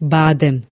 بعدم.